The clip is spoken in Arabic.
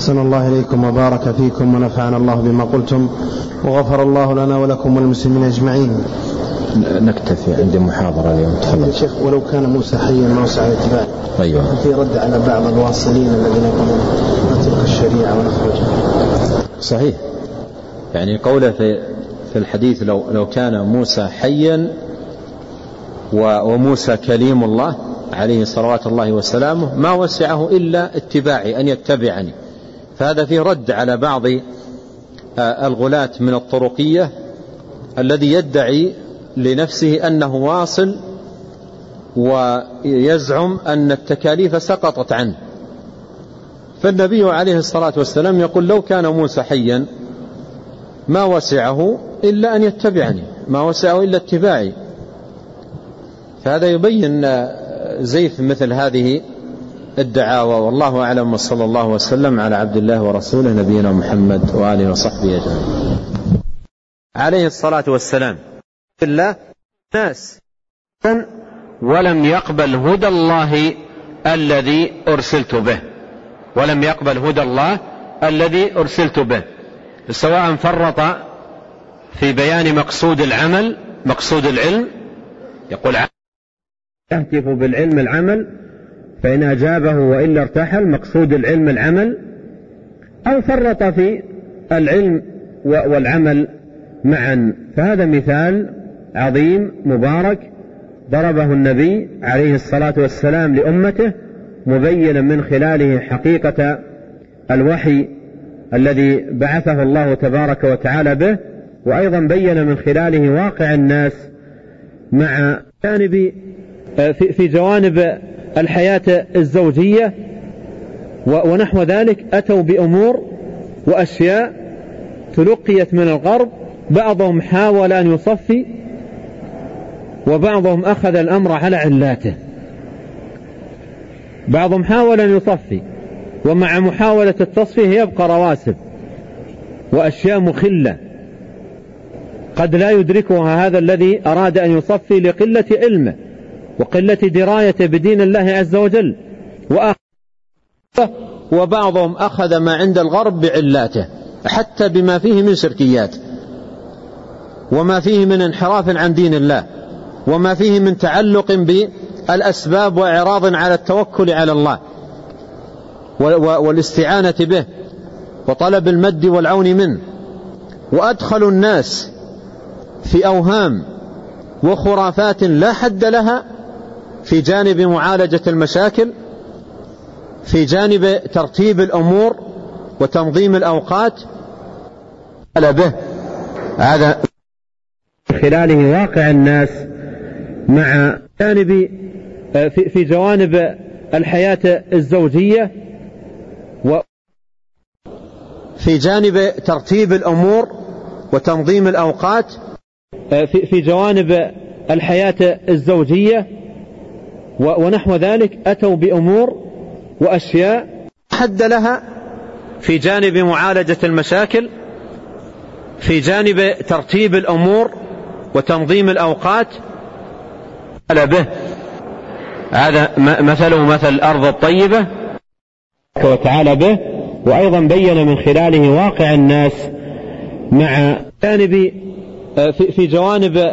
أحسن الله إليكم وبارك فيكم ونفعنا الله بما قلتم وغفر الله لنا ولكم والمسلمين أجمعين. نكتفي عندي محاضرة اليوم. تفضل. شيخ ولو كان موسى حيا ما وسع الإتباع. أيوه. في رد على بعض الواصلين الذين يقولون نترك الشريعة ونخرج. صحيح. يعني قوله في في الحديث لو لو كان موسى حيا وموسى كليم الله عليه صلوات الله وسلامه ما وسعه إلا اتباعي أن يتبعني. فهذا فيه رد على بعض آه، الغلاة من الطرقية الذي يدعي لنفسه أنه واصل ويزعم أن التكاليف سقطت عنه. فالنبي عليه الصلاة والسلام يقول لو كان موسى حيا ما وسعه إلا أن يتبعني ما وسعه إلا اتباعي. فهذا يبين زيف مثل هذه الدعاوى والله أعلم وصلى الله وسلم على عبد الله ورسوله نبينا محمد وآله وصحبه أجمعين. عليه الصلاة والسلام. الله ناس ولم يقبل هدى الله الذي أرسلت به. ولم يقبل هدى الله الذي أرسلت به. سواء فرط في بيان مقصود العمل مقصود العلم يقول يهتف بالعلم العمل فإن أجابه وإلا ارتحل مقصود العلم العمل أو فرط في العلم والعمل معا. فهذا مثال عظيم مبارك ضربه النبي عليه الصلاة والسلام لأمته مبينا من خلاله حقيقة الوحي الذي بعثه الله تبارك وتعالى به وأيضا بين من خلاله واقع الناس مع جانب في جوانب الحياة الزوجية ونحو ذلك أتوا بأمور وأشياء تلقيت من الغرب بعضهم حاول أن يصفي وبعضهم أخذ الأمر على علاته. بعضهم حاول أن يصفي ومع محاولة التصفية يبقى رواسب وأشياء مخلة. قد لا يدركها هذا الذي أراد أن يصفي لقلة علمه. وقلة درايته بدين الله عز وجل. وبعضهم أخذ ما عند الغرب بعلاته حتى بما فيه من شركيات وما فيه من انحراف عن دين الله وما فيه من تعلق بالأسباب وإعراض على التوكل على الله والاستعانة به وطلب المد والعون منه. وأدخلوا الناس في أوهام وخرافات لا حد لها في جانب معالجة المشاكل في جانب ترتيب الأمور وتنظيم الأوقات. على به. هذا خلاله واقع الناس مع جانب في جوانب الحياة الزوجية. و في جانب ترتيب الأمور وتنظيم الأوقات. في جوانب الحياة الزوجية. ونحو ذلك أتوا بأمور وأشياء حد لها في جانب معالجة المشاكل في جانب ترتيب الأمور وتنظيم الأوقات. على به. هذا مثله مثل الأرض الطيبة. وتعالى به وأيضا بين من خلاله واقع الناس مع جانب في جوانب